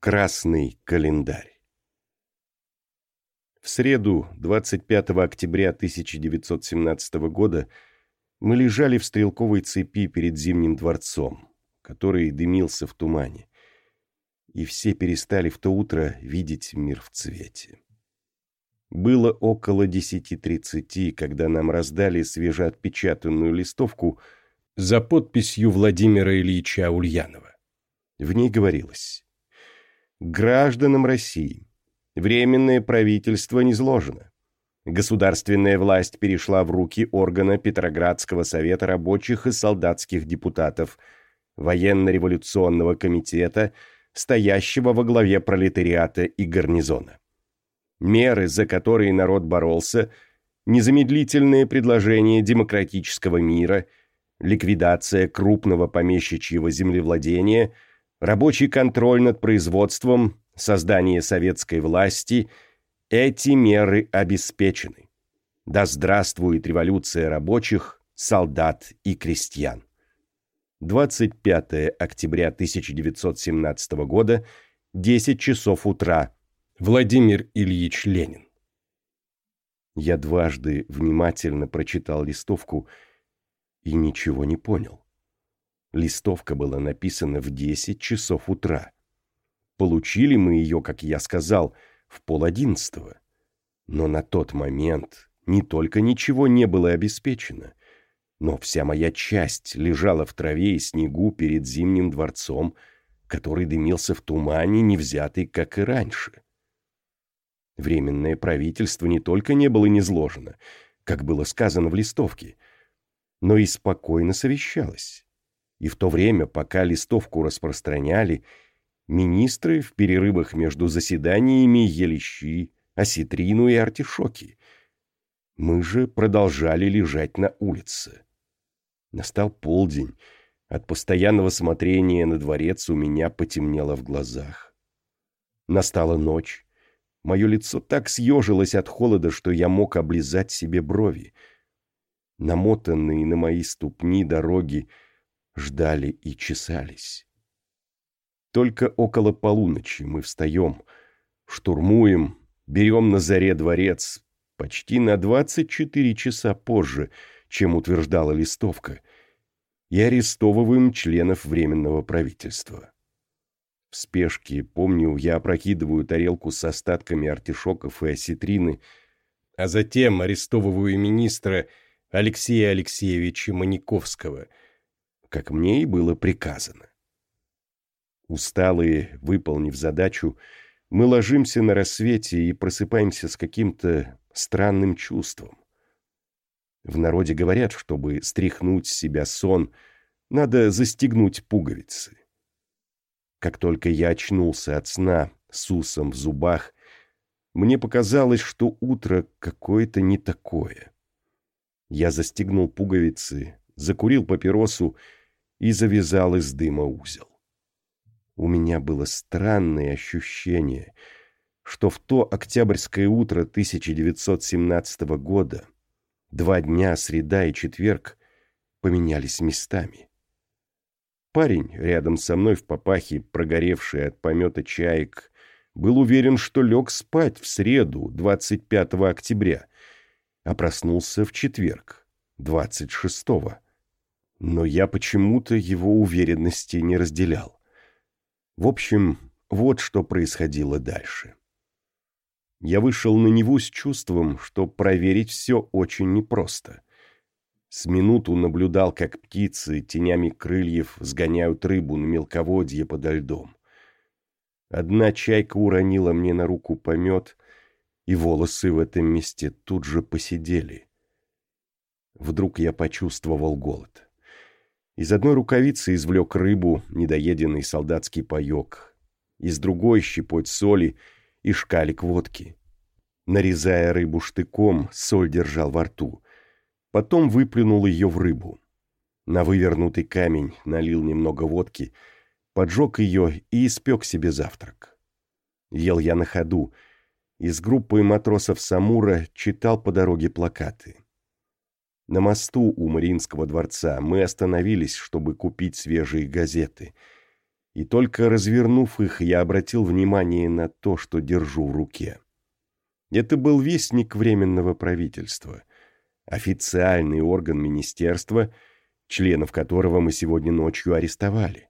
Красный календарь В среду, 25 октября 1917 года, мы лежали в стрелковой цепи перед Зимним дворцом, который дымился в тумане, и все перестали в то утро видеть мир в цвете. Было около 10.30, когда нам раздали свежеотпечатанную листовку за подписью Владимира Ильича Ульянова. В ней говорилось гражданам России. Временное правительство низложено. Государственная власть перешла в руки органа Петроградского совета рабочих и солдатских депутатов, военно-революционного комитета, стоящего во главе пролетариата и гарнизона. Меры, за которые народ боролся, незамедлительные предложения демократического мира, ликвидация крупного помещичьего землевладения – рабочий контроль над производством, создание советской власти – эти меры обеспечены. Да здравствует революция рабочих, солдат и крестьян. 25 октября 1917 года, 10 часов утра. Владимир Ильич Ленин. Я дважды внимательно прочитал листовку и ничего не понял. Листовка была написана в 10 часов утра. Получили мы ее, как я сказал, в пол одиннадцатого. Но на тот момент не только ничего не было обеспечено, но вся моя часть лежала в траве и снегу перед Зимним дворцом, который дымился в тумане, не взятый, как и раньше. Временное правительство не только не было низложено, как было сказано в листовке, но и спокойно совещалось и в то время, пока листовку распространяли, министры в перерывах между заседаниями ели щи, осетрину и артишоки. Мы же продолжали лежать на улице. Настал полдень. От постоянного смотрения на дворец у меня потемнело в глазах. Настала ночь. Мое лицо так съежилось от холода, что я мог облизать себе брови. Намотанные на мои ступни дороги ждали и чесались. Только около полуночи мы встаем, штурмуем, берем на заре дворец почти на 24 часа позже, чем утверждала листовка, и арестовываем членов Временного правительства. В спешке, помню, я опрокидываю тарелку с остатками артишоков и осетрины, а затем арестовываю министра Алексея Алексеевича Маниковского — как мне и было приказано. Усталые, выполнив задачу, мы ложимся на рассвете и просыпаемся с каким-то странным чувством. В народе говорят, чтобы стряхнуть с себя сон, надо застегнуть пуговицы. Как только я очнулся от сна с усом в зубах, мне показалось, что утро какое-то не такое. Я застегнул пуговицы, закурил папиросу и завязал из дыма узел. У меня было странное ощущение, что в то октябрьское утро 1917 года два дня, среда и четверг, поменялись местами. Парень рядом со мной в папахе, прогоревший от помета чаек, был уверен, что лег спать в среду, 25 октября, а проснулся в четверг, 26 -го. Но я почему-то его уверенности не разделял. В общем, вот что происходило дальше. Я вышел на него с чувством, что проверить все очень непросто. С минуту наблюдал, как птицы тенями крыльев сгоняют рыбу на мелководье подо льдом. Одна чайка уронила мне на руку помет, и волосы в этом месте тут же посидели. Вдруг я почувствовал голод. Из одной рукавицы извлек рыбу, недоеденный солдатский паек. Из другой щепоть соли и шкалик водки. Нарезая рыбу штыком, соль держал во рту. Потом выплюнул ее в рыбу. На вывернутый камень налил немного водки, поджег ее и испек себе завтрак. Ел я на ходу. Из группы матросов Самура читал по дороге плакаты. На мосту у Мариинского дворца мы остановились, чтобы купить свежие газеты. И только развернув их, я обратил внимание на то, что держу в руке. Это был вестник Временного правительства, официальный орган министерства, членов которого мы сегодня ночью арестовали.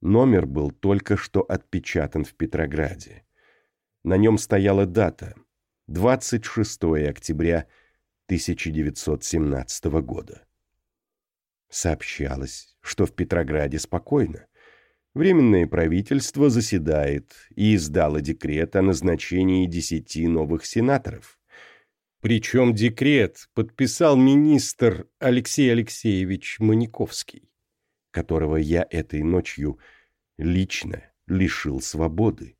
Номер был только что отпечатан в Петрограде. На нем стояла дата – 26 октября 1917 года. Сообщалось, что в Петрограде спокойно. Временное правительство заседает и издало декрет о назначении десяти новых сенаторов. Причем декрет подписал министр Алексей Алексеевич Маниковский, которого я этой ночью лично лишил свободы.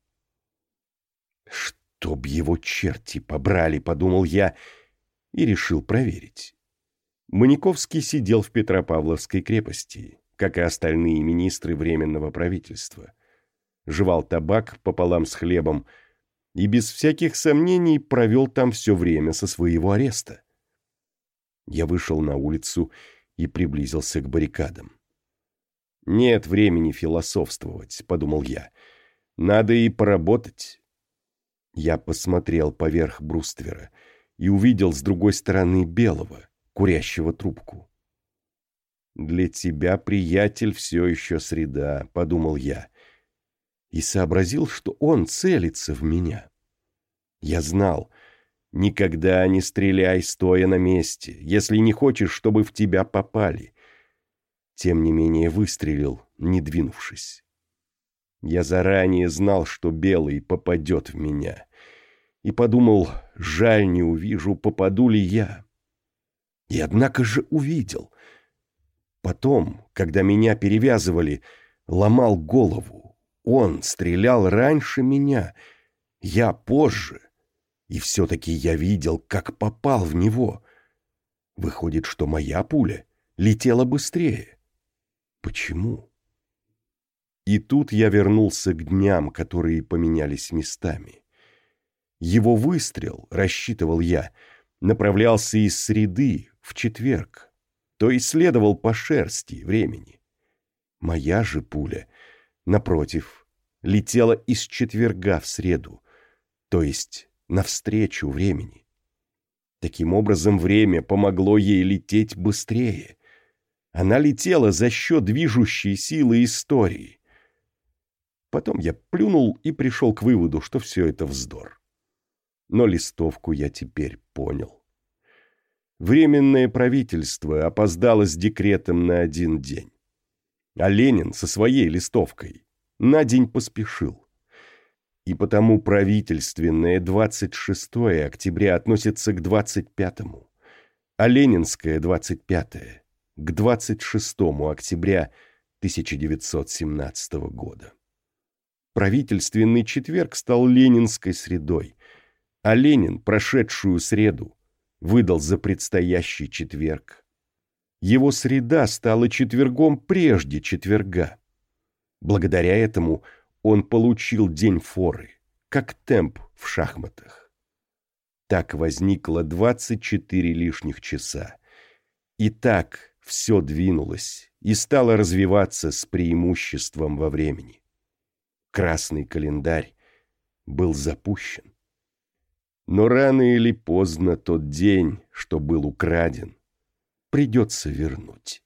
«Чтоб его черти побрали», — подумал я, и решил проверить. Маниковский сидел в Петропавловской крепости, как и остальные министры Временного правительства. Жевал табак пополам с хлебом и без всяких сомнений провел там все время со своего ареста. Я вышел на улицу и приблизился к баррикадам. «Нет времени философствовать», — подумал я. «Надо и поработать». Я посмотрел поверх бруствера и увидел с другой стороны белого, курящего трубку. «Для тебя, приятель, все еще среда», — подумал я. И сообразил, что он целится в меня. Я знал, никогда не стреляй, стоя на месте, если не хочешь, чтобы в тебя попали. Тем не менее выстрелил, не двинувшись. Я заранее знал, что белый попадет в меня. И подумал, жаль не увижу, попаду ли я. И однако же увидел. Потом, когда меня перевязывали, ломал голову. Он стрелял раньше меня, я позже. И все-таки я видел, как попал в него. Выходит, что моя пуля летела быстрее. Почему? И тут я вернулся к дням, которые поменялись местами. Его выстрел, рассчитывал я, направлялся из среды в четверг, то есть следовал по шерсти времени. Моя же пуля, напротив, летела из четверга в среду, то есть навстречу времени. Таким образом, время помогло ей лететь быстрее. Она летела за счет движущей силы истории. Потом я плюнул и пришел к выводу, что все это вздор. Но листовку я теперь понял. Временное правительство опоздало с декретом на один день. А Ленин со своей листовкой на день поспешил. И потому правительственное 26 октября относится к 25-му, а ленинское 25 к 26 октября 1917 года. Правительственный четверг стал ленинской средой, а Ленин прошедшую среду выдал за предстоящий четверг. Его среда стала четвергом прежде четверга. Благодаря этому он получил день форы, как темп в шахматах. Так возникло 24 лишних часа. И так все двинулось и стало развиваться с преимуществом во времени. Красный календарь был запущен. Но рано или поздно тот день, что был украден, придется вернуть.